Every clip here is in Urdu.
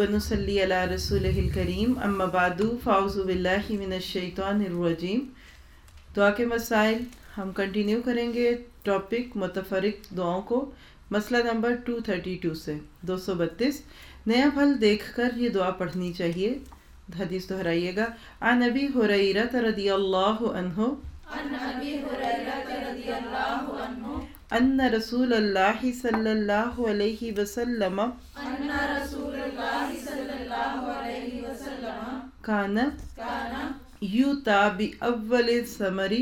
ونصلي على رسوله الكريم اما بعد فاعوذ بالله من الشیطان الرجیم. دعا کے مسائل ہم کنٹینیو کریں گے. ٹاپک متفرق دعاؤں کو. مسئلہ نمبر 232 سے 232 نیا پھل دیکھ کر یہ دعا پڑھنی چاہیے. حدیث دہرائیے گا. عن ابی حریرہ رضی اللہ عنہ. عن ابي هريره رضي الله عنه ان رسول اللہ صلی اللہ علیہ وسلم. ان رسول وسلم کان كان یوتا يؤتى بأول الثمر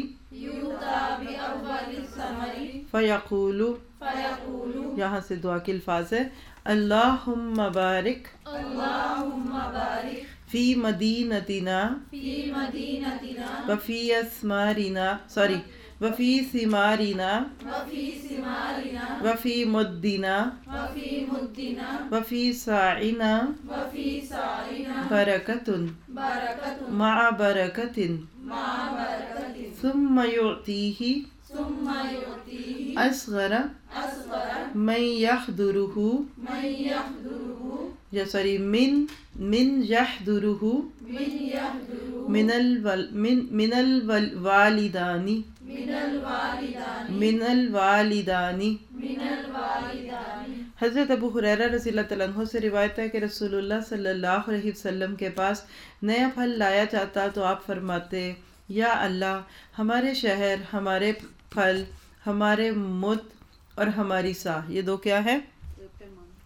فیقول یہاں سے دعا کے الفاظ ہے اللہم بارک اللهم بارك فی مدینتنا وفی اسمارنا سوری وفی ثمارنا وفي ثمارنا وفی مدنا وفي مدنا وفی سعينا برکت مع برکت ثم يؤتيه اصغر أصغر من يحضره یا سوری من من يحضره من الول من من الوالدانی من الوالدان من الوالدانی حضرت ابو حریرہ رضی اللہ تعالیٰ عنہ سے روایت ہے کہ رسول اللہ صلی اللہ علیہ وسلم کے پاس نیا پھل لایا جاتا تو آپ فرماتے یا اللہ ہمارے شہر ہمارے پھل ہمارے مت اور ہماری سا یہ دو کیا ہے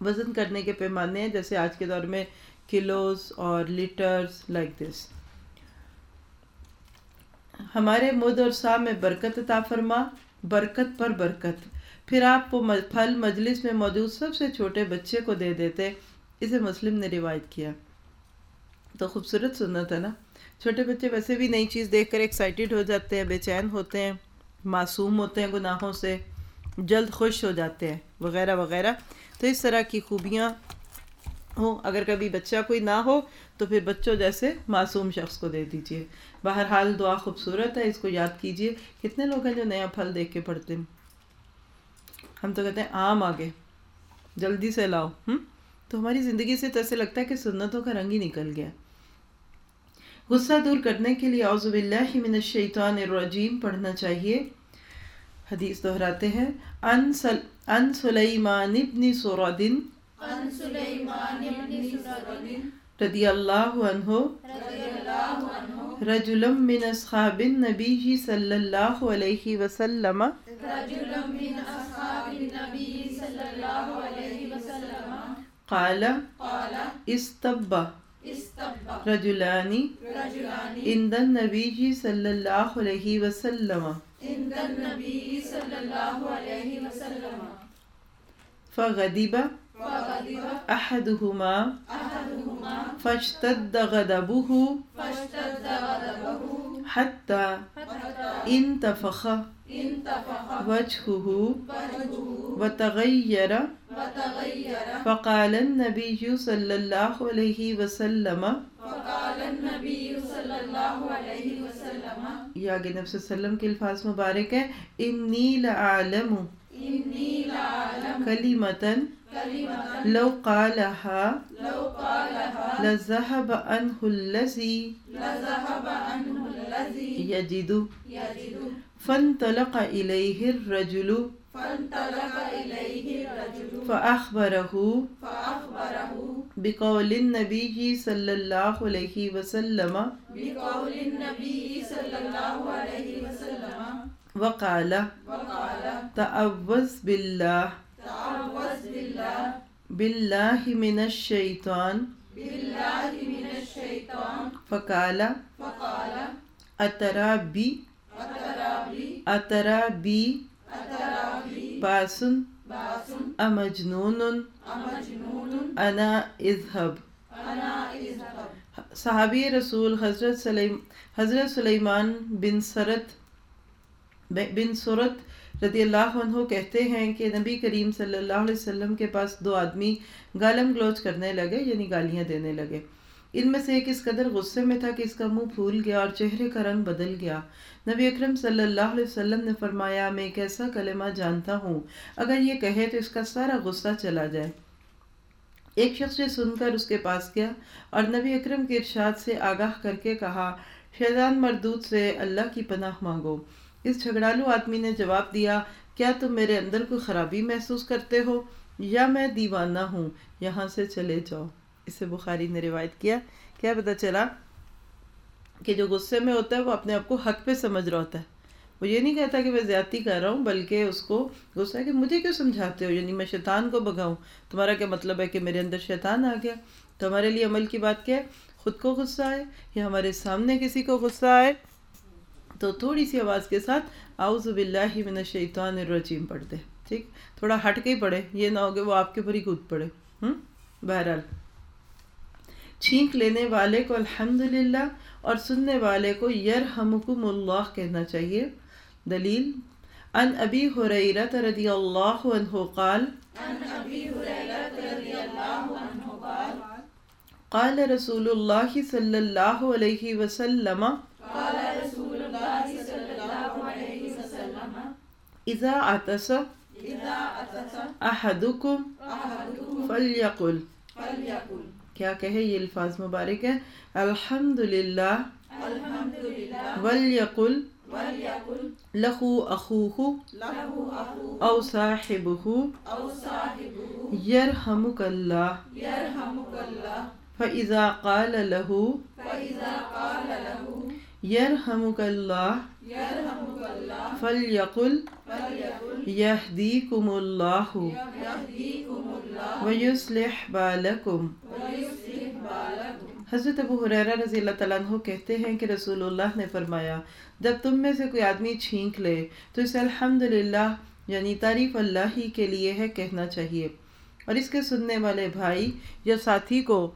وزن کرنے کے پیمانے ہیں جیسے آج کے دور میں کلوز اور لیٹرز لائک دس ہمارے مد اور سا میں برکت عطا فرما، برکت پر برکت۔ پھر آپ وہ پھل مجلس میں موجود سب سے چھوٹے بچے کو دے دیتے، اسے مسلم نے روایت کیا۔ تو خوبصورت سنت ہے نا؟ چھوٹے بچے ویسے بھی نئی چیز دیکھ کر ایکسائٹیڈ ہو جاتے ہیں، بے چین ہوتے ہیں، معصوم ہوتے ہیں گناہوں سے، جلد خوش ہو جاتے ہیں، وغیرہ وغیرہ۔ تو اس طرح کی خوبیاں ہوں، اگر کبھی بچہ کوئی نہ ہو تو پھر بچوں جیسے معصوم شخص کو دے دیجیے۔ بہرحال دعا خوبصورت ہے، اس کو یاد کیجیے۔ کتنے لوگ ہیں جو نیا پھل دیکھ کے پڑھتے ہیں؟ ہم تو کہتے ہیں آم آگے۔ جلدی سے لاؤ۔ ہم؟ تو ہماری زندگی سے تو ایسے لگتا ہے کہ سنتوں کا رنگ ہی نکل گیا۔ غصہ دور کرنے کے لیے اعوذ باللہ من الشیطان الرجیم پڑھنا چاہیے۔ حدیث دہراتے ہیں ان سل ان سلیمان ابن سورادن عن سليمان بن سرد۔ رضی اللہ عنہ رجل من اصحاب النبی صلی اللہ علیہ وسلم رجل من وسلم قال قال استب استبق رجلان رجلان عند النبی صلی اللہ علیہ وسلم عند وسلم فغضب احدهما فاشتد غضبه حتى انتفخ انتفخ وجهه وتغير وتغير فقال النبي صلى الله عليه وسلم فقال النبي صلى الله عليه وسلم یہ آگے نبی صلی اللہ علیہ وسلم کے الفاظ مبارک ہے انی لعالم لأعلم کلمتا كلمة لو قالها لو قالها لذهب عنه الذي لذهب عنه الذي يجد. يجد فانطلق إليه الرجل فانطلق إليه الرجل فأخبره فأخبره بقول النبي صلى الله عليه وسلم. بقول النبي صلى الله عليه وسلم وقال وقال تعوذ بالله. تعوذ بالله بالله من الشيطان بالله من الشيطان فقال فقال أترى بي أترى بي أترى بي أترى بي باس باس أمجنون أمجنون أنا اذهب أنا اذهب صحابی رسول حضرت سلیم حضرت سلیمان بن سرت بن سرت رضی اللہ عنہ کہتے ہیں کہ نبی کریم صلی اللہ علیہ وسلم کے پاس دو آدمی گالم گلوچ کرنے لگے یعنی گالیاں دینے لگے۔ ان میں سے ایک اس قدر غصے میں تھا کہ اس کا منہ پھول گیا اور چہرے کا رنگ بدل گیا۔ نبی اکرم صلی اللہ علیہ وسلم نے فرمایا، میں ایک ایسا کلمہ جانتا ہوں، اگر یہ کہے تو اس کا سارا غصہ چلا جائے۔ ایک شخص نے سن کر اس کے پاس گیا اور نبی اکرم کے ارشاد سے آگاہ کر کے کہا، شیطان مردود سے اللہ کی پناہ مانگو۔ اس جھگڑالو آدمی نے جواب دیا، کیا تم میرے اندر کوئی خرابی محسوس کرتے ہو؟ یا میں دیوانہ ہوں، یہاں سے چلے جاؤ۔ اسے بخاری نے روایت کیا۔ کیا پتہ چلا کہ جو غصے میں ہوتا ہے وہ اپنے آپ کو حق پہ سمجھ رہا ہوتا ہے۔ وہ یہ نہیں کہتا کہ میں زیادتی کر رہا ہوں، بلکہ اس کو غصہ ہے کہ مجھے کیوں سمجھاتے ہو؟ یعنی میں شیطان کو بگاؤں تمہارا کیا مطلب ہے کہ میرے اندر شیطان آ گیا؟ تو ہمارے لیے عمل کی بات کیا ہے؟ خود کو غصہ آئے یا ہمارے سامنے کسی کو غصہ آئے تو تھوڑی سی آواز کے ساتھ اعوذ باللہ من الشیطان الرجیم پڑھ دے، ٹھیک؟ تھوڑا ہٹ کے ہی پڑھے، یہ نہ ہو کہ وہ آپ کے اوپر ہی کود پڑے ہوں بہرحال۔ چھینک لینے والے کو الحمدللہ اور سننے والے کو یرحمکم اللہ کہنا چاہیے۔ دلیل ان ابی حریرت رضی اللہ عنہ قال قال رسول اللہ صلی اللہ علیہ وسلم اذا عطس احدکم فلیقل کیا کہے یہ الفاظ مبارک ہے الحمدللہ ولیقل. لہو اخوہ. او صاحبہ. یرحمک اللہ. فَإِذَا قَالَ لَهُ. يَرْحَمُكَ اللَّهُ يَهْدِيكُمُ اللَّهُ وَيُسْلِحْ بَالَكُمْ. حضرت ابو حریرہ رضی اللہ تعالیٰ عنہ کہتے ہیں کہ رسول اللہ نے فرمایا جب تم میں سے کوئی آدمی چھینک لے تو اسے الحمدللہ یعنی تعریف اللہ ہی کے لیے ہے کہنا چاہیے۔ اور اس کے سننے والے بھائی یا ساتھی کو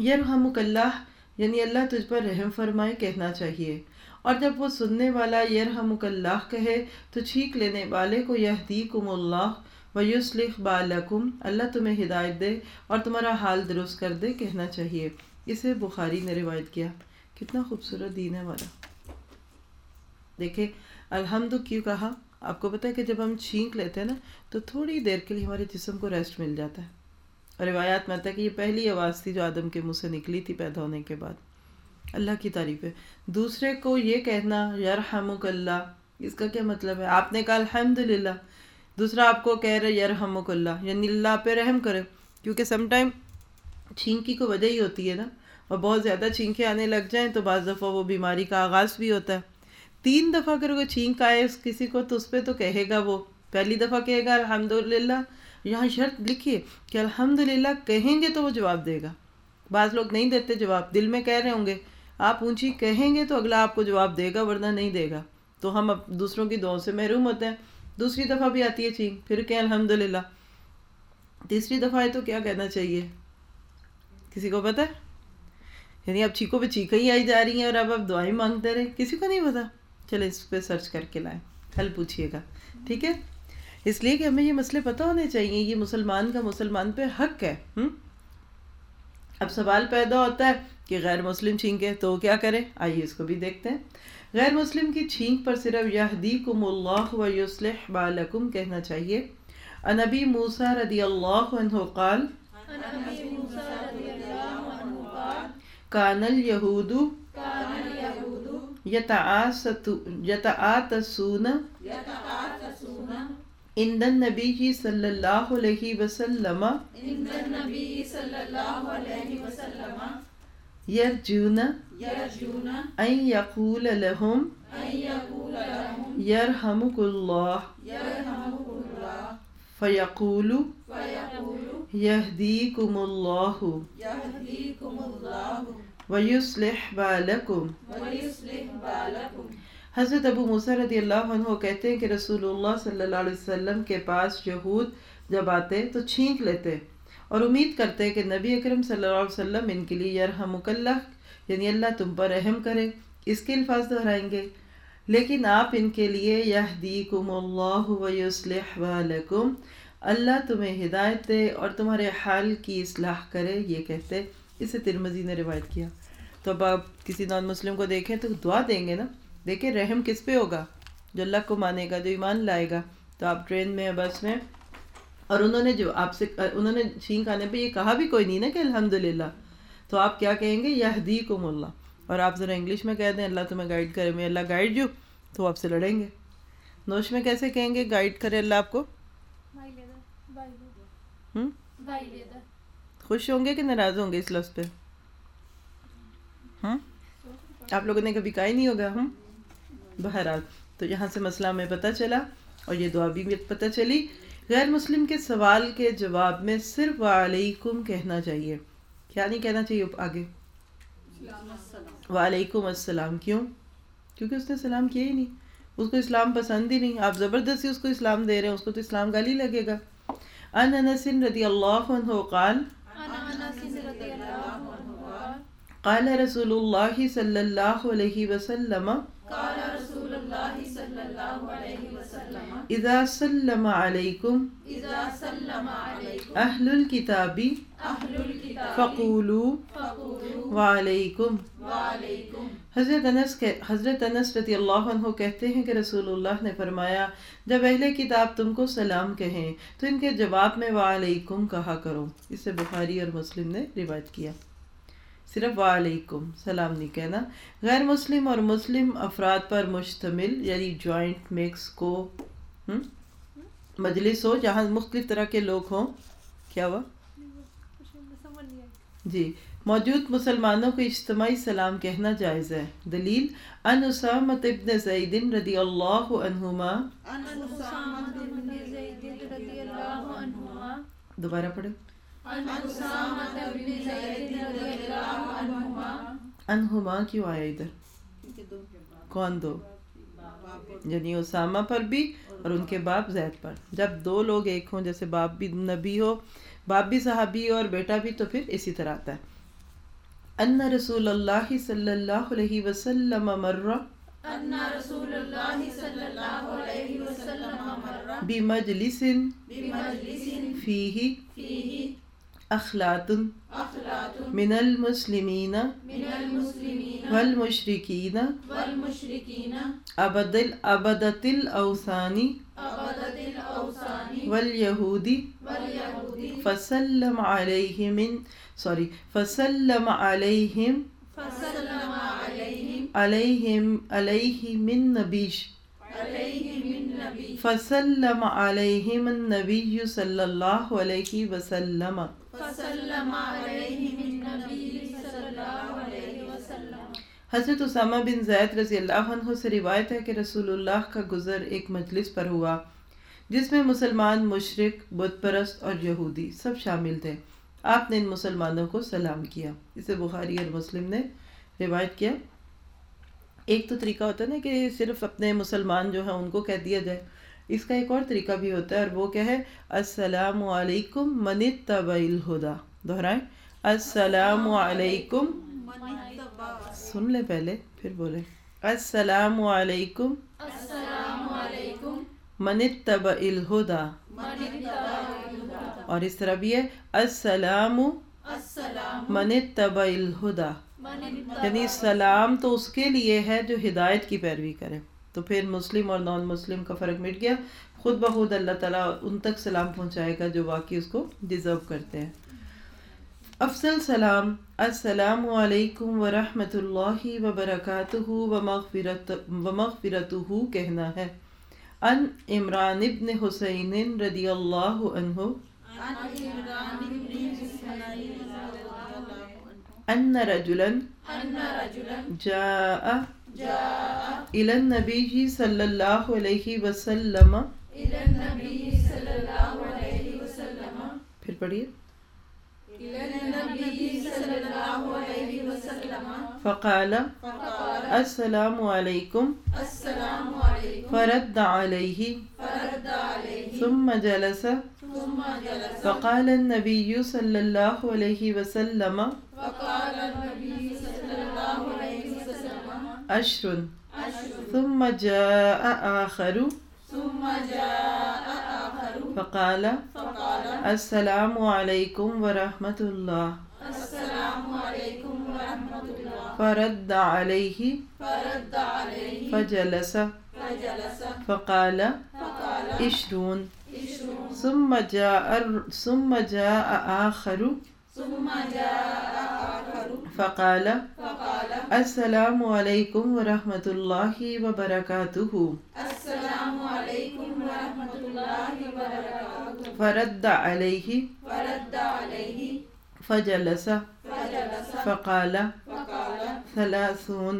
یرحمک اللہ یعنی اللہ تجھ پر رحم فرمائے کہنا چاہیے۔ اور جب وہ سننے والا یرحمک اللہ کہے، تو چھینک لینے والے کو یہدیکم اللہ ویسلخ بالکم، اللہ تمہیں ہدایت دے اور تمہارا حال درست کر دے، کہنا چاہیے۔ اسے بخاری نے روایت کیا۔ کتنا خوبصورت دین ہے ہمارا دیکھیں، الحمد کیوں کہا؟ آپ کو پتہ ہے کہ جب ہم چھینک لیتے ہیں نا، تو تھوڑی دیر کے لیے ہمارے جسم کو ریسٹ مل جاتا ہے۔ اور روایات میں آتا ہے کہ یہ پہلی آواز تھی جو آدم کے منہ سے نکلی تھی پیدا ہونے کے بعد۔ اللہ کی تعریف ہے دوسرے کو یہ کہنا یرحمک اللہ، اس کا کیا مطلب ہے؟ آپ نے کہا الحمد للہ دوسرا آپ کو کہہ رہے یرحمک اللہ یعنی اللہ پہ رحم کرے، کیونکہ سم ٹائم چھینکی کو وجہ ہی ہوتی ہے نا۔ اور بہت زیادہ چھینکیں آنے لگ جائیں تو بعض دفعہ وہ بیماری کا آغاز بھی ہوتا ہے۔ تین دفعہ اگر کوئی چھینک آئے کسی کو، تو اس پہ تو کہے گا وہ۔ پہلی دفعہ کہے گا الحمد للہ یہاں شرط لکھیے کہ الحمدللہ کہیں گے تو وہ جواب دے گا۔ بعض لوگ نہیں دیتے جواب، دل میں کہہ رہے ہوں گے۔ آپ اونچی کہیں گے تو اگلا آپ کو جواب دے گا، ورنہ نہیں دے گا۔ تو ہم اب دوسروں کی دعاؤں سے محروم ہوتے ہیں۔ دوسری دفعہ بھی آتی ہے چینک پھر کہیں الحمدللہ۔ تیسری دفعہ ہے تو کیا کہنا چاہیے؟ کسی کو پتہ؟ ہے یعنی اب چیکوں پہ چیکیں ہی آئی جا رہی ہیں اور اب اب دعائیں مانگتے رہے۔ کسی کو نہیں پتا چلے اس پہ سرچ کر کے لائیں۔ حل پوچھیے گا۔ ٹھیک ہے؟ اس لیے کہ ہمیں یہ مسئلے پتہ ہونے چاہیے، یہ مسلمان کا مسلمان پہ حق ہے۔ اب سوال پیدا ہوتا ہے کہ غیر مسلم چھینکے تو کیا کرے؟ آئیے اس کو بھی دیکھتے ہیں۔ غیر مسلم کی چھینک پر صرف یہدیکم اللہ و یصلح بالکم کہنا چاہیے۔ انبی موسیٰ رضی اللہ عنہ قال کان الیہود یتعاتسون عند النبی صلی اللہ علیہ وسلم عند النبی صلی اللہ علیہ وسلم یرجون ان یقول لهم یرحمک اللہ فیقول یہدیکم اللہ ویصلح بالکم حضرت ابو موسیٰ رضی اللہ عنہ کہتے ہیں کہ رسول اللہ صلی اللہ علیہ وسلم کے پاس یہود جب آتے تو چھینک لیتے اور امید کرتے کہ نبی اکرم صلی اللہ علیہ وسلم ان کے لیے یرحمک اللہ یعنی اللہ تم پر رحم کرے، اس کے الفاظ دہرائیں گے۔ لیکن آپ ان کے لیے یہدیکم اللہ ویصلح بالکم، اللہ تمہیں ہدایت دے اور تمہارے حال کی اصلاح کرے، یہ کہتے اسے ترمزی نے روایت کیا۔ تو اب آپ کسی نان مسلم کو دیکھیں تو دعا دیں گے نا؟ دیکھیں رحم کس پہ ہوگا؟ جو اللہ کو مانے گا، جو ایمان لائے گا۔ تو آپ ٹرین میں بس میں اور انہوں نے جو آپ سے انہوں نے چھینک آنے پہ یہ کہا بھی کوئی نہیں نا کہ الحمد للہ تو آپ کیا کہیں گے؟ یہدی کم اللہ۔ اور آپ ذرا انگلش میں کہہ دیں اللہ تمہیں گائیڈ کرے میں اللہ گائیڈ جو تو آپ سے لڑیں گے۔ نوش میں کیسے کہیں گے؟ گائیڈ کرے اللہ آپ کو۔ خوش ہوں گے کہ ناراض ہوں گے اس لفظ پہ؟ ہاں آپ لوگوں نے کبھی کہا ہی نہیں ہوگا۔ ہم؟ بہرحال۔ تو یہاں سے مسئلہ ہمیں پتہ چلا اور یہ دعا بھی پتہ چلی۔ غیر مسلم کے سوال کے جواب میں صرف وعلیکم کہنا چاہیے۔ کیا نہیں کہنا چاہیے آگے؟ وعلیکم السلام۔ کیوں؟ کیونکہ اس نے سلام کیا ہی نہیں۔ اس کو اسلام پسند ہی نہیں۔ آپ زبردستی اس کو اسلام دے رہے ہیں، اس کو تو اسلام گالی لگے گا۔ ان انس رضی اللہ عنہ قال قال رسول اللہ صلی اللہ علیہ وسلم قال اذا سلم علیکم اذا سلم علیکم اہل الكتاب اہل الكتاب فقولوا وعلیکم وعلیکم حضرت انس کے حضرت انس رضی اللہ عنہ کہتے ہیں کہ رسول اللہ نے فرمایا جب اہل کتاب تم کو سلام کہیں تو ان کے جواب میں وعلیکم کہا کرو۔ اسے بخاری اور مسلم نے روایت کیا۔ صرف وعلیکم سلام نہیں کہنا۔ غیر مسلم اور مسلم افراد پر مشتمل یعنی جوائنٹ مکس کو مجلس ہو جہاں مختلف طرح کے لوگ ہوں۔ کیا ہوا؟ جی موجود مسلمانوں کو اجتماعی سلام کہنا جائز ہے۔ دلیل ان اسامت ابن زید رضی اللہ عنہما۔ دوبارہ پڑھے انہما کیوں آیا ادھر؟ کون دو؟ یعنی اسامہ پر بھی اور ان کے باپ زید پر۔ جب دو لوگ ایک ہوں جیسے باپ بھی نبی ہو باپ بھی صحابی اور بیٹا بھی تو پھر اسی طرح آتا ہے۔ ان رسول اللہ صلی اللہ علیہ وسلم مر۔ ان رسول اللہ صلی اللہ علیہ وسلم بمجلس بمجلس فیہ فیہ اخلاط من المسلمین والمشرکین ابدل ابدت الاوثانی والیہودی فسلم علیہ من سوری فسلم علیہم علیہم علیہ من نبیش فسلم علیہم النبی صلی اللہ علیہ وسلم حضرت اسامہ بن زید رضی اللہ عنہ سے روایت ہے کہ رسول اللہ کا گزر ایک مجلس پر ہوا، جس میں مسلمان مشرق بت پرست اور یہودی سب شامل تھے۔ آپ نے ان مسلمانوں کو سلام کیا۔ اسے بخاری اور مسلم نے روایت کیا۔ ایک تو طریقہ ہوتا ہے نا کہ صرف اپنے مسلمان جو ہیں ان کو کہہ دیا جائے۔ اس کا ایک اور طریقہ بھی ہوتا ہے اور وہ کیا ہے؟ السلام علیکم من طبع الہدا۔ دہرائیں۔ السلام علیکم۔ سن لے پہلے، پھر بولے السلام علیکم۔ من طبع الہدا۔ اور اس طرح بھی ہے۔ السلام من طبع الہدا۔ یعنی سلام تو اس کے لیے ہے جو ہدایت کی پیروی کرے۔ تو پھر مسلم اور نان مسلم کا فرق مٹ گیا۔ خود بخود اللہ تعالیٰ ان تک سلام پہنچائے گا جو واقعی اس کو ڈیزرو کرتے ہیں۔ افضل سلام السلام علیکم ورحمۃ اللہ وبرکاتہ۔ ومغفرتہ کہنا ہے۔ ان عمران ابن حسین رضی اللہ عنہ۔ ان رجلا جاء إلى النبي صلى الله عليه وسلم. إلى النبي صلى الله عليه وسلم. پھر پڑھیے. فقال السلام علیکم. فرد عليه ثم جلس. فقال النبي صلى الله عليه وسلم. فقال عشر. ثم جاء آخر. ثم جاء آخر. فقال السلام عليكم ورحمة الله. السلام عليكم ورحمة الله. فرد عليه. فرد عليه. فجلس. فجلس. فقال فقال عشرون. ثم جاء ثم جاء آخر ثم جاء آخر. فقال السلام علیکم ورحمۃ اللہ وبرکاتہ. السلام علیکم ورحمۃ اللہ وبرکاتہ. فرد علیہ فرد علیہ. فجلس فقال ثلاثون.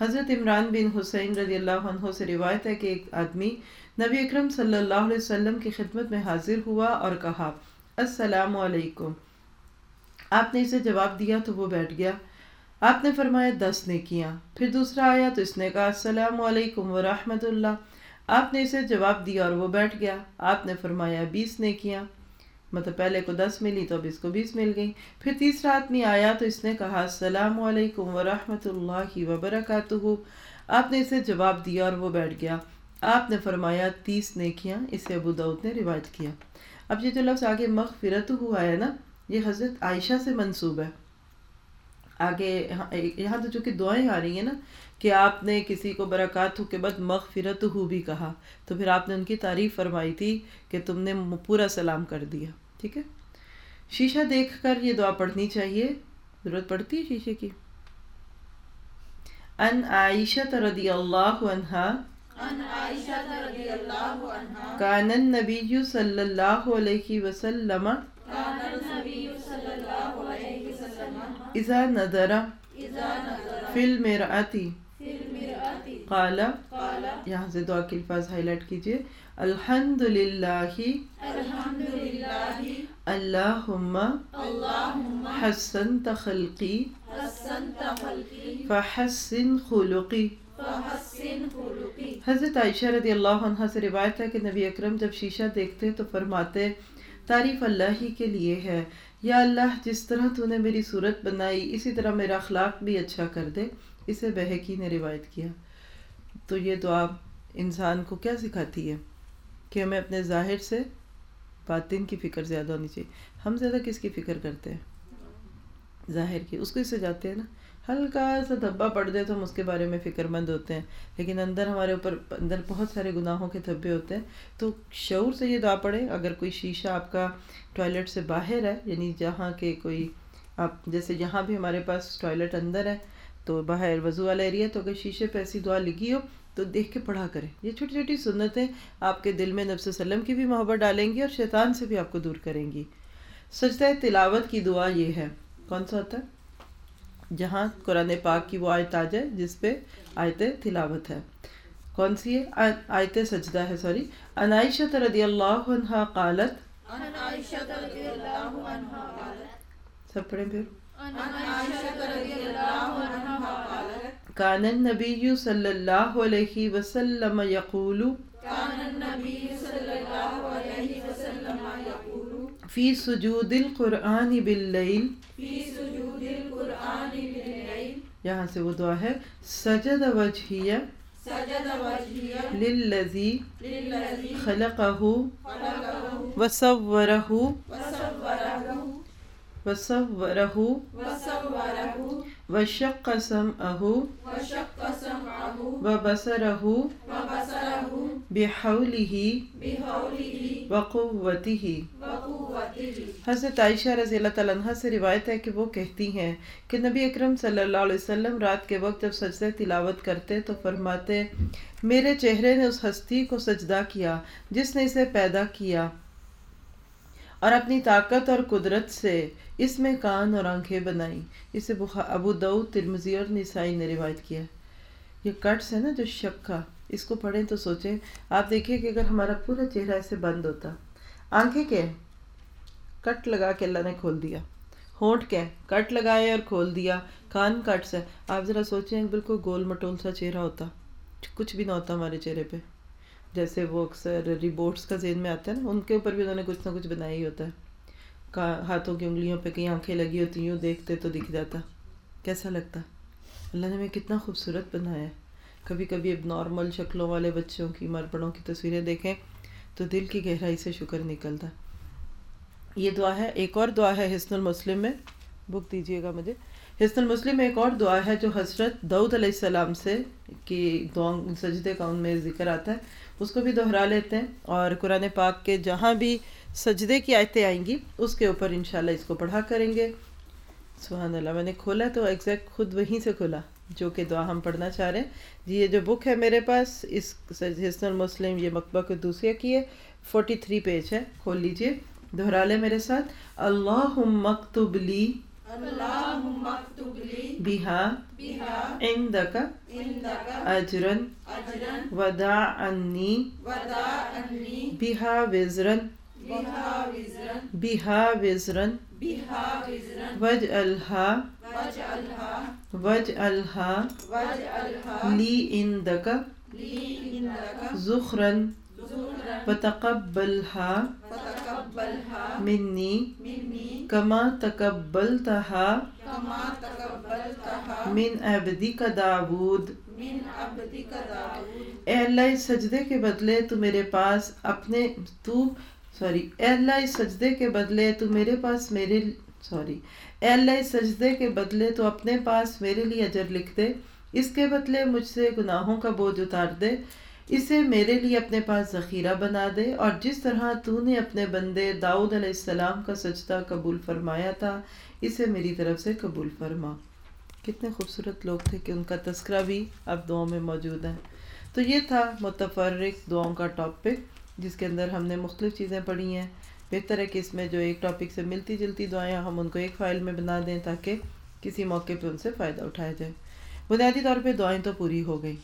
حضرت عمران بن حسین رضی اللہ عنہ سے روایت ہے کہ ایک آدمی نبی اکرم صلی اللہ علیہ وسلم کی خدمت میں حاضر ہوا اور کہا السلام علیکم۔ آپ نے اسے جواب دیا تو وہ بیٹھ گیا۔ آپ نے فرمایا، دس نے کیا پھر دوسرا آیا تو اس نے کہا، السلام علیکم ورحمۃ اللہ۔ آپ نے اسے جواب دیا اور وہ بیٹھ گیا۔ آپ نے فرمایا، بیس نے کیا مطلب پہلے کو دس ملی، تو اب اس کو بیس مل گئی پھر تیسرا آدمی آیا تو اس نے کہا، السلام علیکم ورحمۃ اللہ وبرکاتہ۔ آپ نے اسے جواب دیا اور وہ بیٹھ گیا۔ آپ نے فرمایا، تیس نے کیا اسے ابو دعود نے روایت کیا۔ اب یہ جو لفظ آگے مغفرت ہوا ہے نا، یہ حضرت عائشہ سے منسوب ہے۔ آگے یہاں تو چونکہ دعائیں آ رہی ہیں نا کہ آپ نے کسی کو برکات ہو کے بعد مغفرت ہو بھی کہا، تو پھر آپ نے ان کی تعریف فرمائی تھی کہ تم نے پورا سلام کر دیا، ٹھیک ہے؟ شیشہ دیکھ کر یہ دعا پڑھنی چاہیے۔ ضرورت پڑتی ہے شیشے کی؟ ان عائشہ رضی اللہ عنہا کان النبی صلی اللہ علیہ وسلم اذا نظر فی المرآتی قال یہاں سے دعا کے الفاظ ہائی لائٹ کیجیے الحمد للہ اللہم اللهم حسن خلقی حسنت خلقي فحسن خلقی حضرت عائشہ رضی اللہ عنہ سے روایت ہے کہ نبی اکرم جب شیشہ دیکھتے تو فرماتے تعریف اللہ ہی کے لیے ہے۔ یا اللہ، جس طرح تو نے میری صورت بنائی، اسی طرح میرا اخلاق بھی اچھا کر دے۔ اسے بہکی نے روایت کیا۔ تو یہ دعا انسان کو کیا سکھاتی ہے؟ کہ ہمیں اپنے ظاہر سے باطن کی فکر زیادہ ہونی چاہیے۔ ہم زیادہ کس کی فکر کرتے ہیں؟ ظاہر کی۔ اس کو اس سے جاتے ہیں نا۔ ہلکا سا دھبا پڑ جائے تو ہم اس کے بارے میں فکر مند ہوتے ہیں۔ لیکن اندر ہمارے اوپر، اندر بہت سارے گناہوں کے دھبے ہوتے ہیں۔ تو شعور سے یہ دعا پڑے اگر کوئی شیشہ آپ کا ٹوائلٹ سے باہر ہے یعنی جہاں کے کوئی آپ، جیسے یہاں بھی ہمارے پاس ٹوائلٹ اندر ہے، تو باہر وضو والا ایریا تو اگر شیشے پہ ایسی دعا لگی ہو، تو دیکھ کے پڑھا کریں۔ یہ چھوٹی چھوٹی سنتیں آپ کے دل میں نفس وسلم کی بھی محبت ڈالیں گی اور شیطان سے بھی آپ کو دور کریں گی۔ سجدہ تلاوت کی دعا یہ ہے۔ کون سا ہوتا ہے؟ جہاں قرآن پاک کی وہ آیت آ جائے جس پہ آیت تلاوت ہے۔ کون سی ہے آیت سجدہ ہے؟ سوری۔ انائشت رضی اللہ عنہ قالت۔ سب پڑھیں پھر۔ کان النبی صلی اللہ علیہ وسلم یقول۔ فی سجود القرآن باللیل۔ في سجود یہاں سے وہ دعا ہے سجد وجہیہ للذی خلقہ خلقه وصورہ وصورہ وشق سمعہ وشق سمعه وبصره بحولہ بحوله وقوتہ وقوته حضرت عائشہ رضی اللہ تعالیٰ عنہ سے روایت ہے کہ وہ کہتی ہیں کہ نبی اکرم صلی اللہ علیہ وسلم رات کے وقت جب سجدہ تلاوت کرتے تو فرماتے میرے چہرے نے اس ہستی کو سجدہ کیا جس نے اسے پیدا کیا اور اپنی طاقت اور قدرت سے اس میں کان اور آنکھیں بنائیں۔ اسے بخا، ابو دعود ترمزی اور نسائی نے روایت کیا۔ یہ کٹس ہے نا جو شکا اس کو پڑھیں تو سوچیں۔ آپ دیکھیں کہ اگر ہمارا پورا چہرہ ایسے بند ہوتا۔ آنکھیں کیا ہیں؟ کٹ لگا کے اللہ نے کھول دیا۔ ہونٹ کے کٹ لگائے اور کھول دیا۔ کان کٹ سے آپ ذرا سوچیں، بالکل گول مٹول سا چہرہ ہوتا۔ کچھ بھی نہ ہوتا ہمارے چہرے پہ۔ جیسے وہ اکثر ریبوٹس کا ذہن میں آتا ہے نا، ان کے اوپر بھی انہوں نے کچھ نہ کچھ بنایا ہی ہوتا ہے۔ ہاتھوں کی انگلیوں پہ کہیں آنکھیں لگی ہوتی یوں دیکھتے تو دکھ جاتا۔ کیسا لگتا؟ اللہ نے ہمیں کتنا خوبصورت بنایا۔ ہے کبھی کبھی اب نارمل شکلوں والے بچوں کی، مربڑوں کی تصویریں دیکھیں تو دل کی گہرائی سے شکر نکلتا۔ یہ دعا ہے، ایک اور دعا ہے حسن المسلم میں۔ بک دیجیے گا مجھے۔ حسن المسلم میں ایک اور دعا ہے جو حضرت دعود علیہ السلام سے کہ دعا سجدے کا ان میں ذکر آتا ہے۔ اس کو بھی دہرا لیتے ہیں اور قرآن پاک کے جہاں بھی سجدے کی آیتیں آئیں گی اس کے اوپر انشاءاللہ اس کو پڑھا کریں گے۔ سبحان اللہ میں نے کھولا تو ایگزیکٹ خود وہیں سے کھولا جو کہ دعا ہم پڑھنا چاہ رہے ہیں۔ جی یہ جو بک ہے میرے پاس اس حسن المسلم یہ مکبہ کو دوسرے کی ہے فورٹی تھری پیج ہے کھول لیجیے۔ دہرا لے میرے ساتھ اللہ مکتب لی۔ اللهم اكتب لي بها بها عندك عندك أجرا بها وزرا بها وزرا وتقبلها مني مني كما تقبلتها كما تقبلتها من عبدك من عبدك داود اے اللہ اس سجدے کے بدلے تو میرے پاس اپنے تو سوری اے اللہ اس سجدے کے بدلے تو میرے پاس میرے سوری اے اللہ اس سجدے کے بدلے تو اپنے پاس میرے لیے اجر لکھ دے، اس کے بدلے مجھ سے گناہوں کا بوجھ اتار دے، اسے میرے لیے اپنے پاس ذخیرہ بنا دے، اور جس طرح تو نے اپنے بندے داؤد علیہ السلام کا سجدہ قبول فرمایا تھا، اسے میری طرف سے قبول فرما۔ کتنے خوبصورت لوگ تھے کہ ان کا تذکرہ بھی اب دعاؤں میں موجود ہے۔ تو یہ تھا متفرق دعاؤں کا ٹاپک جس کے اندر ہم نے مختلف چیزیں پڑھی ہیں۔ بہتر ہے کہ اس میں جو ایک ٹاپک سے ملتی جلتی دعائیں ہم ان کو ایک فائل میں بنا دیں تاکہ کسی موقع پہ ان سے فائدہ اٹھایا جائے۔ بنیادی طور پہ دعائیں تو پوری ہو گئی۔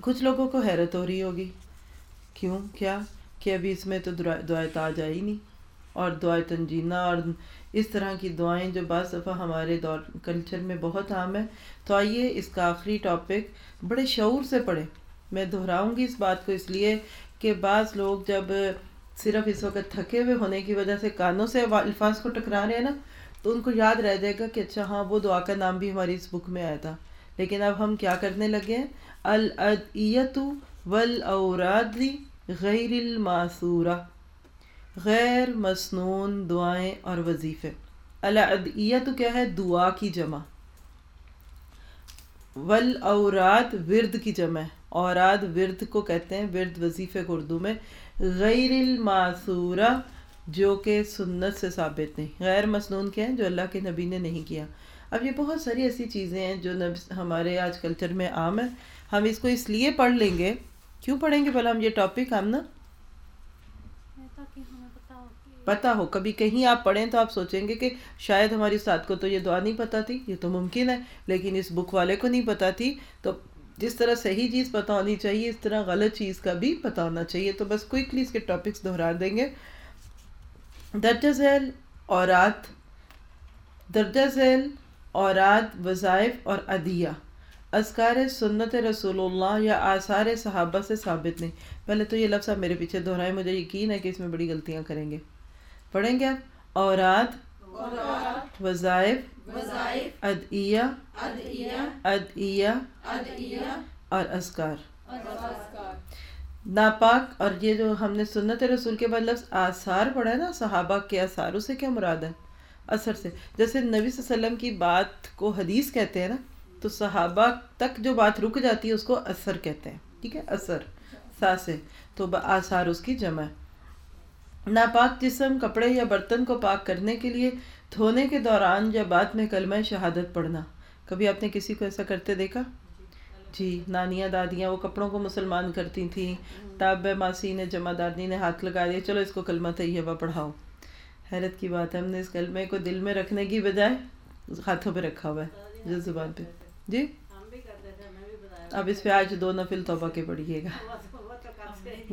کچھ لوگوں کو حیرت ہو رہی ہوگی۔ کیوں؟ کیا؟ کہ ابھی اس میں تو دعائیں تاج آئی نہیں۔ اور دعائیں تنجینہ اور اس طرح کی دعائیں جو بعض دفعہ ہمارے دور کلچر میں بہت عام ہے تو آئیے اس کا آخری ٹاپک بڑے شعور سے پڑھیں۔ میں دہراؤں گی اس بات کو اس لیے کہ بعض لوگ جب صرف اس وقت تھکے ہوئے ہونے کی وجہ سے کانوں سے الفاظ کو ٹکرا رہے ہیں نا، تو ان کو یاد رہ جائے گا کہ اچھا ہاں وہ دعا کا نام بھی ہماری اس بک میں آیا تھا۔ لیکن اب ہم کیا کرنے لگے ہیں؟ الادیت والاوراد غیر الماثورہ غیر مسنون دعائیں اور وظیفے۔ الادیت کیا ہے؟ دعا کی جمع۔ والاوراد ورد کی جمع ہے۔ اوراد ورد کو کہتے ہیں ورد وظیفے کو اردو میں غیر الماثورہ جو کہ سنت سے ثابت نہیں۔ غیر مسنون کیا ہے جو اللہ کے نبی نے نہیں کیا۔ اب یہ بہت ساری ایسی چیزیں ہیں جو ہمارے آج کلچر میں عام ہے ہم اس کو اس لیے پڑھ لیں گے۔ کیوں پڑھیں گے؟ بھلا ہم یہ ٹاپک ہم نا پتہ ہو کبھی کہیں آپ پڑھیں تو آپ سوچیں گے کہ شاید ہماری ساتھ کو تو یہ دعا نہیں پتہ تھی یہ تو ممکن ہے لیکن اس بک والے کو نہیں پتہ تھی۔ تو جس طرح صحیح چیز پتہ ہونی چاہیے، اس طرح غلط چیز کا بھی پتہ ہونا چاہیے۔ تو بس کوئکلی اس کے ٹاپکس دہرا دیں گے۔ درجہ ذیل اورات درجہ ذیل اورات وظائف اور عدیہ۔ اذکار سنت رسول اللہ یا آثار صحابہ سے ثابت نہیں۔ پہلے تو یہ لفظ آپ میرے پیچھے دہرائے مجھے یقین ہے کہ اس میں بڑی غلطیاں کریں گے۔ پڑھیں گے آپ۔ اورات وظائف ادعیہ ادعیہ اور اذکار۔ ناپاک اور یہ جو ہم نے سنت رسول کے بعد لفظ آثار پڑھا ہے نا صحابہ کے اثار اس سے کیا مراد ہے؟ اثر سے۔ جیسے نبی صلی اللہ علیہ وسلم کی بات کو حدیث کہتے ہیں نا تو صحابہ تک جو بات رک جاتی ہے اس کو اثر کہتے ہیں۔ ٹھیک ہے؟ اثر سا سے۔ تو آثار اس کی جمع ہے۔ ناپاک جسم کپڑے یا برتن کو پاک کرنے کے لیے دھونے کے دوران یا بعد میں کلمہ شہادت پڑھنا۔ کبھی آپ نے کسی کو ایسا کرتے دیکھا؟ جی نانیاں دادیاں وہ کپڑوں کو مسلمان کرتی تھیں۔ تاب ماسی نے جمع دادی نے ہاتھ لگا دیا چلو اس کو کلمہ طیبہ پڑھاؤ۔ حیرت کی بات ہے ہم نے اس کلمے کو دل میں رکھنے کی بجائے ہاتھوں پہ رکھا ہوا ہے جس زبان پہ۔ جی؟ اب اس پہ آج دو نفل توبہ کے پڑھیے گا۔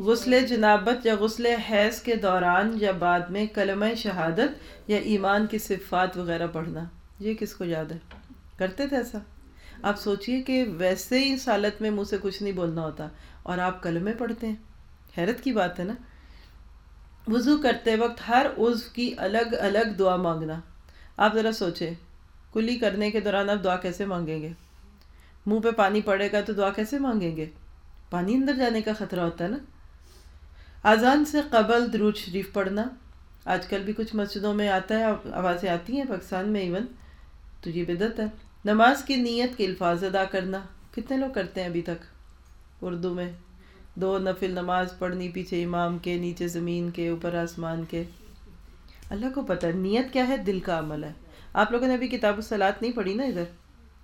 غسل جنابت یا غسل حیض کے دوران یا بعد میں کلمہ شہادت یا ایمان کی صفات وغیرہ پڑھنا، یہ کس کو یاد ہے؟ کرتے تھے ایسا؟ آپ سوچئے کہ ویسے ہی اس حالت میں منہ سے کچھ نہیں بولنا ہوتا اور آپ کلمے پڑھتے ہیں۔ حیرت کی بات ہے نا؟ وضو کرتے وقت ہر عضو کی الگ الگ دعا مانگنا۔ آپ ذرا سوچیں، کلی کرنے کے دوران آپ دعا کیسے مانگیں گے؟ منہ پہ پانی پڑے گا تو دعا کیسے مانگیں گے؟ پانی اندر جانے کا خطرہ ہوتا ہے نا؟ اذان سے قبل درود شریف پڑھنا۔ آج کل بھی کچھ مسجدوں میں آتا ہے، آوازیں آتی ہیں پاکستان میں ایون۔ تو یہ بدت ہے۔ نماز کی نیت کے الفاظ ادا کرنا۔ کتنے لوگ کرتے ہیں ابھی تک؟ اردو میں۔ دو نفل نماز پڑھنی، پیچھے امام کے، نیچے زمین کے، اوپر آسمان کے۔ اللہ کو پتہ نیت کیا ہے؟ دل کا عمل ہے۔ آپ لوگوں نے ابھی کتاب و سلاد نہیں پڑھی نا ادھر؟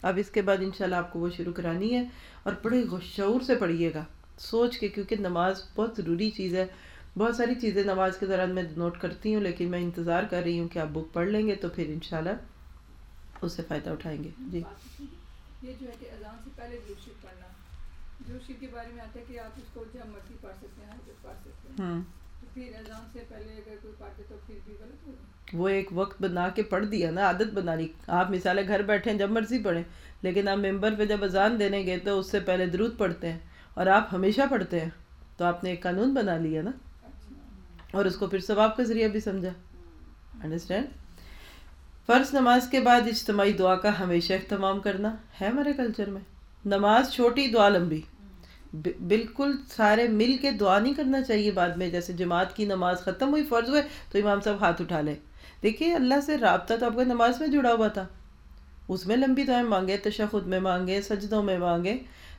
اب اس کے بعد انشاءاللہ آپ کو وہ شروع کرانی ہے اور بڑے شعور سے پڑھیے گا۔ سوچ کے کیونکہ نماز بہت ضروری چیز ہے۔ بہت ساری چیزیں نماز کے دوران میں نوٹ کرتی ہوں لیکن میں انتظار کر رہی ہوں کہ آپ بک پڑھ لیں گے تو پھر انشاءاللہ اس سے فائدہ اٹھائیں گے۔ جی۔ یہ جو ہے کہ اذان سے پہلے پڑھنا۔ کے بارے میں آتا ہے کہ آپ اس کو جب مرضی پڑھ سکتے ہیں پڑھ سکتے ہیں۔ پھر اذان سے پہلے اگر کوئی تو پھر بھی غلط ہوگا۔ وہ ایک وقت بنا کے پڑھ دیا نا عادت بنا لی۔ آپ مثالیں گھر بیٹھے ہیں جب مرضی پڑھیں لیکن آپ ممبر پہ جب اذان دینے گئے تو اس سے پہلے درود پڑھتے ہیں۔ اور آپ ہمیشہ پڑھتے ہیں، تو آپ نے ایک قانون بنا لیا نا۔ اور اس کو پھر ثواب کا ذریعہ بھی سمجھا۔ انڈرسٹینڈ فرض نماز کے بعد اجتماعی دعا کا ہمیشہ اہتمام کرنا ہے ہمارے کلچر میں۔ نماز چھوٹی، دعا لمبی۔ بالکل سارے مل کے دعا نہیں کرنا چاہیے بعد میں، جیسے جماعت کی نماز ختم ہوئی، فرض ہوئے، تو امام صاحب ہاتھ اٹھا لے دیکھیے، اللہ سے رابطہ تو آپ کا نماز میں جڑا ہوا تھا۔ اس میں لمبی دعائیں مانگے تشخد میں مانگے، سجدوں میں مانگے۔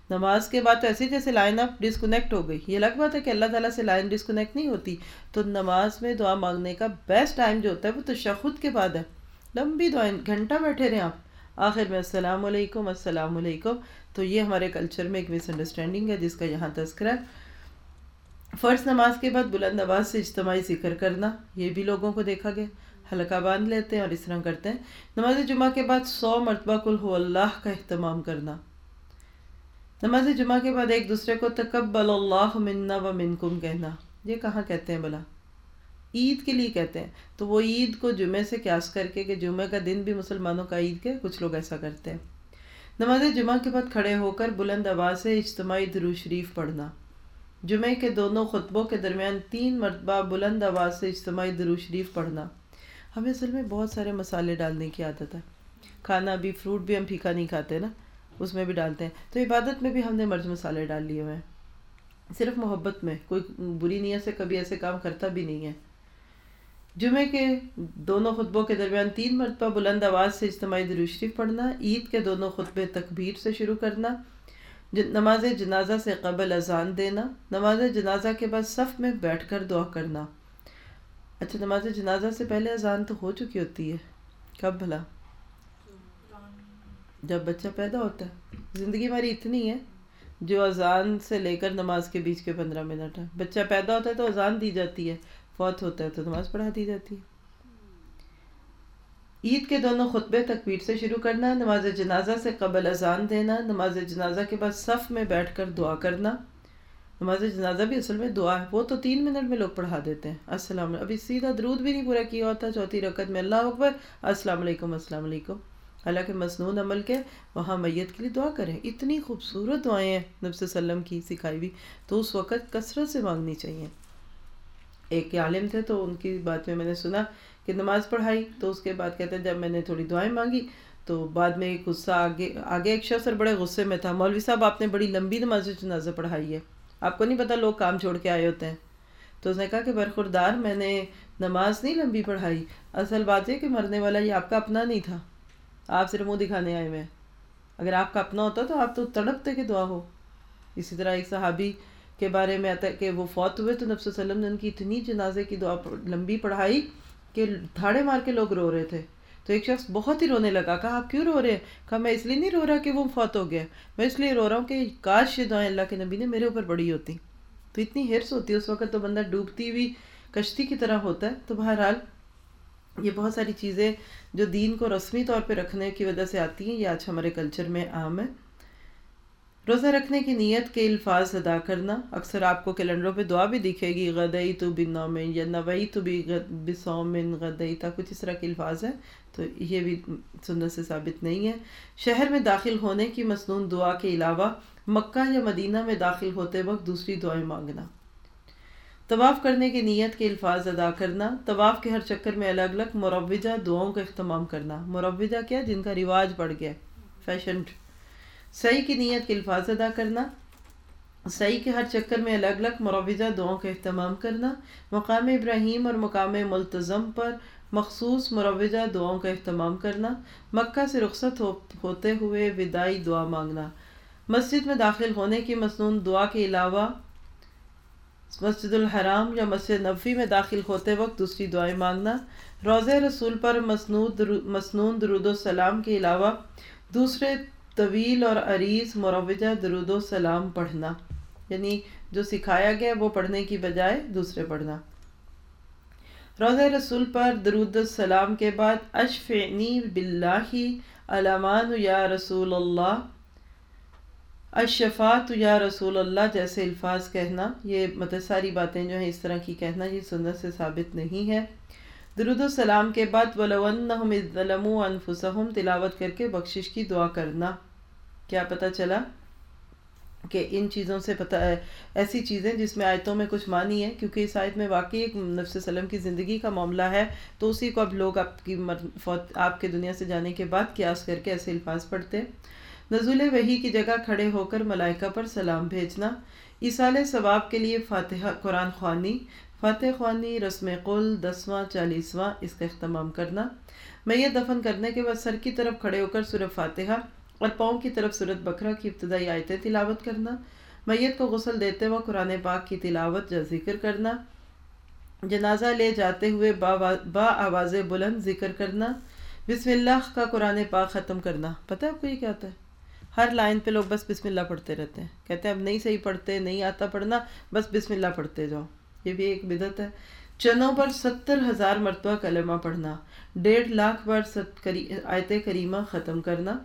نماز کے بعد تو ایسے جیسے لائن اپ ڈسکنیکٹ ہو گئی۔ یہ الگ بات ہے کہ اللہ تعالیٰ سے لائن ڈسکنیکٹ نہیں ہوتی۔ تو نماز میں دعا مانگنے کا بیسٹ ٹائم جو ہوتا ہے وہ تشخد کے بعد ہے۔ لمبی دعائیں گھنٹہ بیٹھے رہے آپ۔ آخر میں السلام علیکم السلام علیکم۔ تو یہ ہمارے کلچر میں ایک مس انڈرسٹینڈنگ ہے جس کا یہاں تذکرہ ہے۔ فرض نماز کے بعد بلند نواز سے اجتماعی ذکر کرنا، یہ بھی لوگوں کو دیکھا گیا۔ حلقہ باندھ لیتے ہیں اور اس طرح کرتے ہیں۔ نماز جمعہ کے بعد سو مرتبہ کل ہو اللہ کا اہتمام کرنا۔ نماز جمعہ کے بعد ایک دوسرے کو تکبل اللہ منا و منکم کہنا۔ یہ کہاں کہتے ہیں بلا؟ عید کے لیے کہتے ہیں۔ تو وہ عید کو جمعے سے کیاس کر کے کہ جمعہ کا دن بھی مسلمانوں کا عید کے کچھ لوگ ایسا کرتے ہیں۔ نماز جمعہ کے بعد کھڑے ہو کر بلند آواز سے اجتماعی درو شریف پڑھنا۔ جمعے کے دونوں خطبوں کے درمیان تین مرتبہ بلند آواز سے اجتماعی درو شریف پڑھنا۔ ہمیں اصل میں بہت سارے مسالے ڈالنے کی عادت ہے۔ کھانا بھی فروٹ بھی ہم پھیکا نہیں کھاتے نا۔ اس میں بھی ڈالتے ہیں۔ تو عبادت میں بھی ہم نے مرچ مسالے ڈال لیے ہوئے ہیں۔ صرف محبت میں، کوئی بری نیت سے کبھی ایسے کام کرتا بھی نہیں ہے۔ جمعے کے دونوں خطبوں کے درمیان تین مرتبہ بلند آواز سے اجتماعی دروشریف پڑھنا، عید کے دونوں خطبے تکبیر سے شروع کرنا نماز جنازہ سے قبل اذان دینا، نماز جنازہ کے بعد صف میں بیٹھ کر دعا کرنا۔ اچھا نماز جنازہ سے پہلے اذان تو ہو چکی ہوتی ہے۔ کب بھلا؟ جب بچہ پیدا ہوتا ہے۔ زندگی ہماری اتنی ہے، جو اذان سے لے کر نماز کے بیچ کے پندرہ منٹ ہے۔ بچہ پیدا ہوتا ہے تو اذان دی جاتی ہے، فوت ہوتا ہے تو نماز پڑھا دی جاتی ہے۔ عید کے دونوں خطبے تکبیر سے شروع کرنا، نماز جنازہ سے قبل اذان دینا، نماز جنازہ کے بعد صف میں بیٹھ کر دعا کرنا۔ نماز جنازہ بھی اصل میں دعا ہے، وہ تو تین منٹ میں لوگ پڑھا دیتے ہیں۔ السلام علیکم، ابھی سیدھا درود بھی نہیں پورا کیا ہوتا، چوتھی رکعت میں اللہ اکبر، السلام علیکم السلام علیکم۔ حالانکہ مصنون عمل کے وہاں میت کے لیے دعا کریں۔ اتنی خوبصورت دعائیں ہیں نبس وسلم کی سکھائی ہوئی تو اس وقت کثرت سے مانگنی چاہیے۔ ایک عالم تھے تو ان کی بات میں میں نے سنا کہ نماز پڑھائی، تو اس کے بعد کہتے ہیں جب میں نے تھوڑی دعائیں مانگی تو بعد میں ایک غصہ آگے آگے ایک شخص اور بڑے غصے میں تھا۔ مولوی صاحب، آپ نے بڑی لمبی نماز جنازہ پڑھائی ہے۔ آپ کو نہیں پتا لوگ کام چھوڑ کے آئے ہوتے ہیں۔ تو اس نے کہا کہ برخوردار، میں نے نماز نہیں لمبی پڑھائی۔ اصل بات ہے کہ مرنے والا یہ آپ کا اپنا نہیں تھا۔ آپ صرف منہ دکھانے آئے ہوئے ہیں۔ اگر آپ کا اپنا ہوتا تو آپ تو تڑپتے کہ دعا ہو۔ اسی طرح ایک صحابی کے بارے میں آتا ہے کہ وہ فوت ہوئے تو نبس وسلم نے ان کی اتنی جنازے کی دعا لمبی پڑھائی کہ دھاڑے مار کے لوگ رو رہے تھے۔ تو ایک شخص بہت ہی رونے لگا، کہا، آپ کیوں رو رہے ہیں؟ کہا، میں اس لیے نہیں رو رہا کہ وہ فوت ہو گیا۔ میں اس لیے رو رہا ہوں کہ کاش یہ دعائیں اللہ کے نبی نے میرے اوپر بڑی ہوتی۔ تو اتنی ہرس ہوتی ہے اس وقت تو بندہ ڈوبتی ہوئی کشتی کی طرح ہوتا ہے۔ تو بہرحال یہ بہت ساری چیزیں جو دین کو رسمی طور پہ رکھنے کی وجہ سے آتی ہیں یہ آج ہمارے کلچر میں عام ہے روزہ رکھنے کی نیت کے الفاظ ادا کرنا، اکثر آپ کو کیلنڈروں پہ دعا بھی دکھے گی غدئی تو بن نومن یا نوئی تو بھی بسومن غدئی تا کچھ اس طرح کے الفاظ ہیں، تو یہ بھی سنت سے ثابت نہیں ہے۔ شہر میں داخل ہونے کی مصنون دعا کے علاوہ مکہ یا مدینہ میں داخل ہوتے وقت دوسری دعائیں مانگنا۔ طواف کرنے کی نیت کے الفاظ ادا کرنا، طواف کے ہر چکر میں الگ الگ مروجہ دعاؤں کا اہتمام کرنا۔ مروجہ کیا؟ جن کا رواج بڑھ گیا۔ فیشن صحیح کی نیت کے الفاظ ادا کرنا۔ صحیح کے ہر چکر میں الگ الگ مروجہ دعاؤں کا اہتمام کرنا۔ مقام ابراہیم اور مقام ملتظم پر مخصوص مروجہ دعاؤں کا اہتمام کرنا۔ مکہ سے رخصت ہوتے ہوئے ودائی دعا مانگنا۔ مسجد میں داخل ہونے کی مصنون دعا کے علاوہ مسجد الحرام یا مسجد نبوی میں داخل ہوتے وقت دوسری دعائیں مانگنا۔ روض رسول پر مصنون درود و سلام کے علاوہ دوسرے طویل اور عریض مروجہ درود و سلام پڑھنا۔ یعنی جو سکھایا گیا وہ پڑھنے کی بجائے دوسرے پڑھنا۔ روض رسول پر درود السلام کے بعد، اشفعنی باللہ علامان یا رسول اللہ۔ اشفات یا رسول اللہ جیسے الفاظ کہنا، یہ مطلب ساری باتیں جو ہیں اس طرح کی کہنا، یہ سنت سے ثابت نہیں ہے۔ درود السلام کے بعد وَلَوَنَّهُمْ اِذْظَلَمُوا أَنفُسَهُمْ تلاوت کر کے بخشش کی دعا کرنا۔ کیا پتہ چلا کہ ان چیزوں سے پتہ، ایسی چیزیں جس میں آیتوں میں کچھ معنی ہے کیونکہ اس آیت میں واقعی ایک نفس وسلم کی زندگی کا معاملہ ہے، تو اسی کو اب لوگ آپ کی فوت، آپ کے دنیا سے جانے کے بعد قیاس کر کے ایسے الفاظ پڑھتے۔ نزول وحی کی جگہ کھڑے ہو کر ملائکہ پر سلام بھیجنا۔ اصال ثواب کے لیے فاتحہ، قرآن خوانی۔ فاتح خوانی، رسم قل، دسواں، چالیسواں، اس کا اہتمام کرنا۔ میت دفن کرنے کے بعد سر کی طرف کھڑے ہو کر صرف فاتحہ اور پاؤں کی طرف صورت بکرا کی ابتدائی آیتیں تلاوت کرنا۔ میت کو غسل دیتے وقت قرآن پاک کی تلاوت یا ذکر کرنا۔ جنازہ لے جاتے ہوئے با با آواز بلند ذکر کرنا۔ بسم اللہ کا قرآن پاک ختم کرنا۔ پتہ ہے آپ کو یہ کیا ہوتا ہے؟ ہر لائن پہ لوگ بس بسم اللہ پڑھتے رہتے ہیں۔ کہتے ہیں، اب نہیں صحیح پڑھتے، نہیں آتا پڑھنا، بس بسم اللہ پڑھتے جاؤ۔ یہ بھی ایک بدت ہے۔ چنوں پر ستر ہزار مرتبہ کلمہ پڑھنا، ڈیڑھ لاکھ بار آیت کریمہ ختم کرنا۔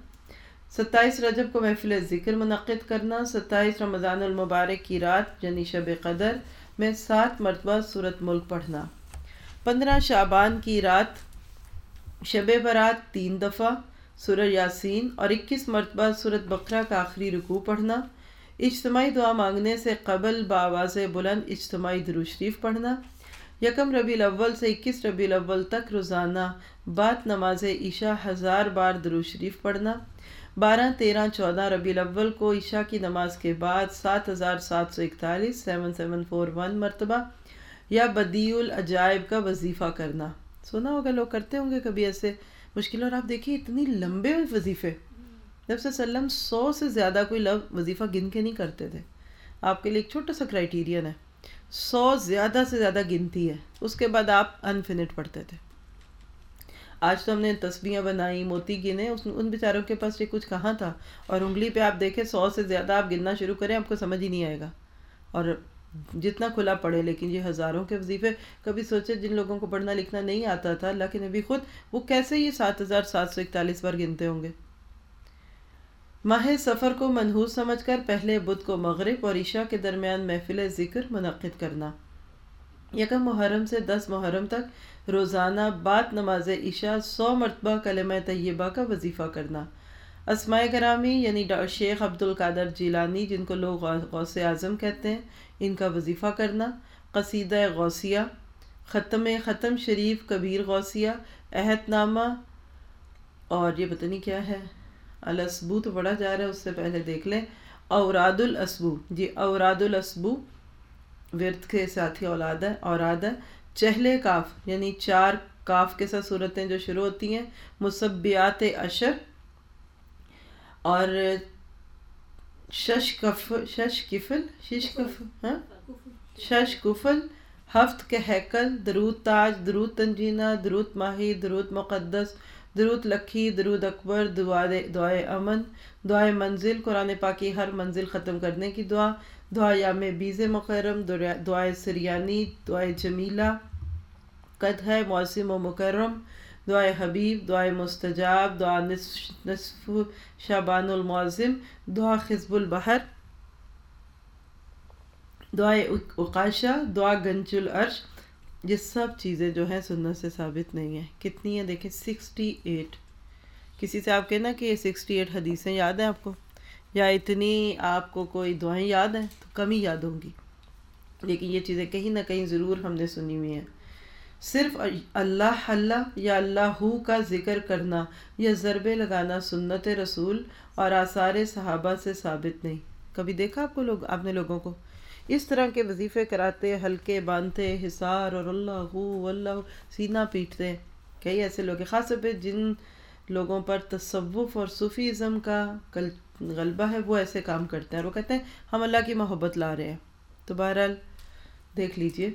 ستائیس رجب کو محفل ذکر منعقد کرنا۔ ستائیس رمضان المبارک کی رات یعنی شب قدر میں سات مرتبہ صورت ملک پڑھنا۔ پندرہ شعبان کی رات، شب برات تین دفعہ۔ سورہ یاسین اور اکیس مرتبہ صورت بقرہ کا آخری رکوع پڑھنا، اجتماعی دعا مانگنے سے قبل بآواز بلند اجتماعی درو شریف پڑھنا، یکم ربی الاول سے اکیس ربی الاول تک روزانہ بعد نماز عشاء ہزار بار درو شریف پڑھنا، بارہ، تیرہ، چودہ ربی الاول کو عشاء کی نماز کے بعد سات ہزار سات سو اکتالیس، سیون سیون، فور، ون مرتبہ یا بدیع العجائب کا وظیفہ کرنا۔ سنا ہوگا لوگ کرتے ہوں گے کبھی ایسے۔ مشکل اور آپ دیکھیے اتنی لمبے وظیفے۔ جب سے سلم سو سے زیادہ کوئی لو، وظیفہ گن کے نہیں کرتے تھے۔ آپ کے لیے ایک چھوٹا سا کرائٹیرین ہے۔ سو زیادہ سے زیادہ گنتی ہے۔ اس کے بعد آپ انفینٹ پڑھتے تھے۔ آج تو ہم نے تسبیاں بنائی، موتی گنے، اس ان بیچاروں کے پاس یہ کچھ کہاں تھا؟ اور انگلی پہ آپ دیکھیں، سو سے زیادہ آپ گننا شروع کریں، آپ کو سمجھ ہی نہیں آئے گا۔ اور جتنا کھلا پڑے لیکن یہ ہزاروں کے وظیفے کبھی سوچے جن لوگوں کو پڑھنا لکھنا نہیں آتا تھا، اللہ کے نبی خود وہ کیسے یہ سات ہزار سات سو اکتالیس بار گنتے ہوں گے؟ ماہ سفر کو منحوس سمجھ کر پہلے بدھ کو مغرب اور عشاء کے درمیان محفل ذکر منعقد کرنا۔ یکم محرم سے دس محرم تک روزانہ بعد نماز عشاء سو مرتبہ کلمہ طیبہ کا وظیفہ کرنا۔ اسماء گرامی یعنی شیخ عبد القادر جیلانی، جن کو لوگ غوث اعظم کہتے ہیں ان کا وظیفہ کرنا، قصیدہ غوثیہ، ختم ختم شریف کبیر غوثیہ، عہد نامہ، اور یہ پتہ نہیں کیا ہے۔ الاسبو تو پڑھا جا رہا ہے، اس سے پہلے دیکھ لیں۔ اوراد الاسبو جی اوراد الاسبو ورد کے ساتھی اولاد ہے، اوراد ہے۔ چہلے کاف یعنی چار کاف کے ساتھ صورتیں جو شروع ہوتی ہیں مصبیات اشر اور شش کف شش کفل شش کف شش کفل ہفت کے حیکل درود تاج درود تنجینہ درود ماہی درود مقدس درود لکھی درود اکبر دعائے دعائے امن دعائے منزل قرآن پاکی ہر منزل ختم کرنے کی دعا دعا یام بیز مکرم دعائے سریانی دعائے جمیلہ قد ہے موسم و مکرم دعائے حبیب، دعائے مستجاب، دعا نصف نصف شابان المعظم، دعا خزب البحر، دعائے اقاشہ دعا گنج العرش، یہ سب چیزیں جو ہیں سننے سے ثابت نہیں ہیں۔ کتنی ہیں؟ دیکھیں سکسٹی ایٹ کسی سے آپ کہنا کہ یہ سکسٹی ایٹ حدیثیں یاد ہیں آپ کو؟ یا اتنی آپ کو کوئی دعائیں یاد ہیں؟ تو کم ہی یاد ہوں گی۔ لیکن یہ چیزیں کہیں نہ کہیں ضرور ہم نے سنی ہوئی ہیں۔ صرف اللہ اللہ یا اللہ ہو کا ذکر کرنا یا ضربے لگانا سنت رسول اور آثار صحابہ سے ثابت نہیں۔ کبھی دیکھا آپ کو لوگ، آپ نے لوگوں کو؟ اس طرح کے وظیفے کراتے، ہلکے باندھتے، حصار اور اللہ ہو اللہ سینہ پیٹتے۔ کئی ایسے لوگ ہیں خاص طور پہ جن لوگوں پر تصوف اور صوفی ازم کا غلبہ ہے، وہ ایسے کام کرتے ہیں اور وہ کہتے ہیں، ہم اللہ کی محبت لا رہے ہیں۔ تو بہرحال دیکھ لیجیے۔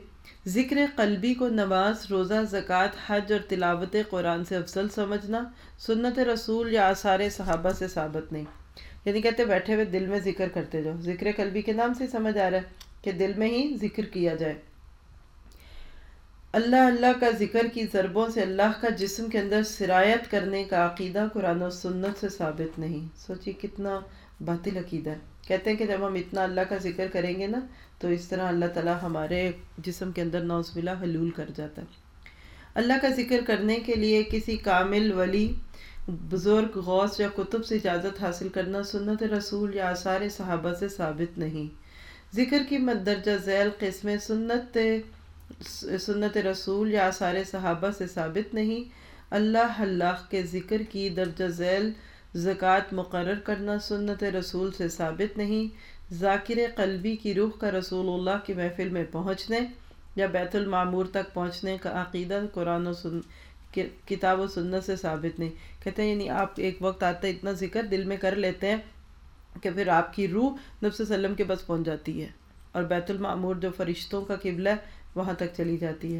ذکر قلبی کو نماز، روزہ، زکوٰۃ، حج اور تلاوت قرآن سے افضل سمجھنا، سنت رسول یا آثار صحابہ سے ثابت نہیں۔ یعنی کہتے بیٹھے ہوئے دل میں ذکر کرتے جاؤ۔ ذکر قلبی کے نام سے سمجھ آ رہا ہے کہ دل میں ہی ذکر کیا جائے۔ اللہ اللہ کا ذکر کی ضربوں سے اللہ کا جسم کے اندر سرایت کرنے کا عقیدہ قرآن و سنت سے ثابت نہیں۔ سوچی کتنا باطل عقیدہ ہے۔ کہتے ہیں کہ جب ہم اتنا اللہ کا ذکر کریں گے نا، تو اس طرح اللہ تعالیٰ ہمارے جسم کے اندر نوز بلا حلول کر جاتا ہے۔ اللہ کا ذکر کرنے کے لیے کسی کامل ولی، بزرگ، غوث یا کتب سے اجازت حاصل کرنا سنت رسول یا آثار صحابہ سے ثابت نہیں۔ ذکر کی مدرجہ ذیل قسم سنت سنت رسول یا آثار صحابہ سے ثابت نہیں۔ اللہ اللہ کے ذکر کی درجہ ذیل زکوٰۃ مقرر کرنا سنت رسول سے ثابت نہیں۔ ذاکر قلبی کی روح کا رسول اللہ کی محفل میں پہنچنے یا بیت المعمور تک پہنچنے کا عقیدہ قرآن و سن کتاب و سنت سے ثابت نہیں۔ کہتے ہیں یعنی آپ ایک وقت آتا ہے اتنا ذکر دل میں کر لیتے ہیں کہ پھر آپ کی روح نفس وسلم کے بس پہنچ جاتی ہے اور بیت المعمور جو فرشتوں کا قبلہ ہے، وہاں تک چلی جاتی ہے۔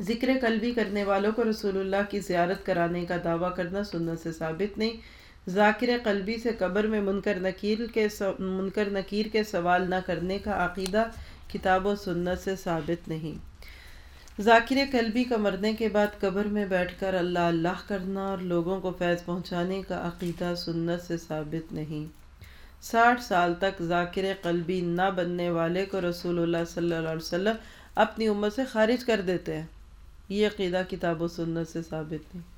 ذکر قلبی کرنے والوں کو رسول اللہ کی زیارت کرانے کا دعویٰ کرنا سنت سے ثابت نہیں۔ ذاکر قلبی سے قبر میں منکر نکیر کے منکر نکیر کے سوال نہ کرنے کا عقیدہ کتاب و سنت سے ثابت نہیں۔ ذاکر قلبی کا مرنے کے بعد قبر میں بیٹھ کر اللہ اللہ کرنا اور لوگوں کو فیض پہنچانے کا عقیدہ سنت سے ثابت نہیں۔ ساٹھ سال تک ذاکر قلبی نہ بننے والے کو رسول اللہ صلی اللہ علیہ وسلم اپنی امت سے خارج کر دیتے ہیں۔ یہ عقیدہ کتاب و سنت سے ثابت نہیں۔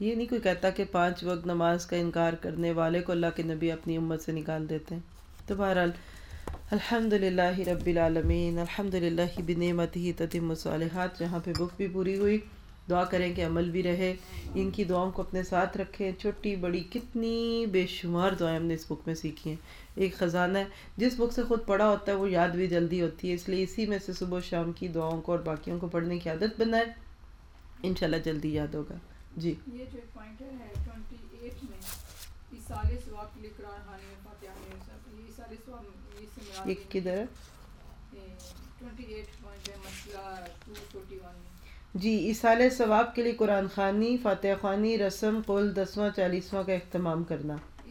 یہ نہیں کوئی کہتا کہ پانچ وقت نماز کا انکار کرنے والے کو اللہ کے نبی اپنی امت سے نکال دیتے ہیں۔ تو بہرحال الحمد للہ رب العالمین الحمد للہ بنعمت ہی تتم صالحات جہاں پہ بک بھی پوری ہوئی، دعا کریں کہ عمل بھی رہے۔ ان کی دعاؤں کو اپنے ساتھ رکھیں۔ چھوٹی، بڑی، کتنی بے شمار دعائیں ہم نے اس بک میں سیکھی ہیں۔ ایک خزانہ ہے۔ جس بک سے خود پڑھا ہوتا ہے وہ یاد بھی جلدی ہوتی ہے۔ اس لیے اسی میں سے صبح و شام کی دعاؤں کو اور باقیوں کو پڑھنے کی عادت بنائے انشاءاللہ جلدی یاد ہوگا۔ جی۔ یہ جو پوائنٹ ہے یہ کدھر ہے؟ جی اصال ثواب کے لیے قرآن خوانی فاتح خوانی رسم قول دسواں چالیسواں کا اہتمام کرنا۔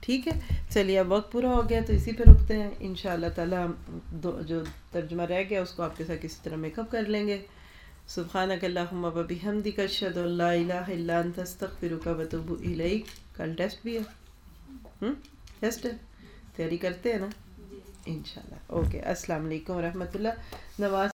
ٹھیک ہے؟ چلیے، اب وقت پورا ہو گیا تو اسی پہ رکتے ہیں۔ ان شاء اللہ تعالیٰ دو، جو ترجمہ رہ گیا، اس کو آپ کے ساتھ کسی طرح میک اپ کر لیں گے۔ سبحانہ اللہ ببی حمدی کا شد اللہ الہ الا انت، استغفرک و اتوب الیک۔ کل ٹیسٹ بھی ہے۔ ٹیسٹ ہے؟ تیاری کرتے ہیں نا؟ انشاءاللہ۔ اوکے، السلام علیکم ورحمۃ اللہ۔ نواز